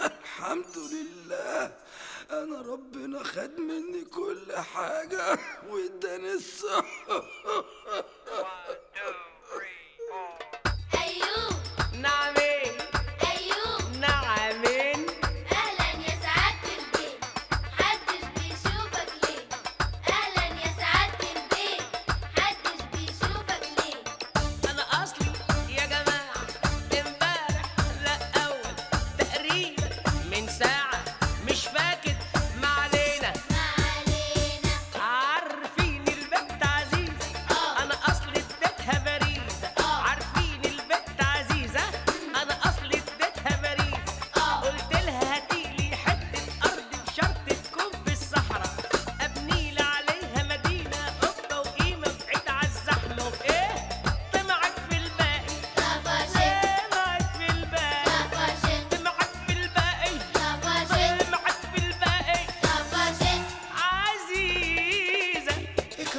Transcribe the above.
الحمد لله. أنا ربنا خد مني كل حاجة واداني الصحة.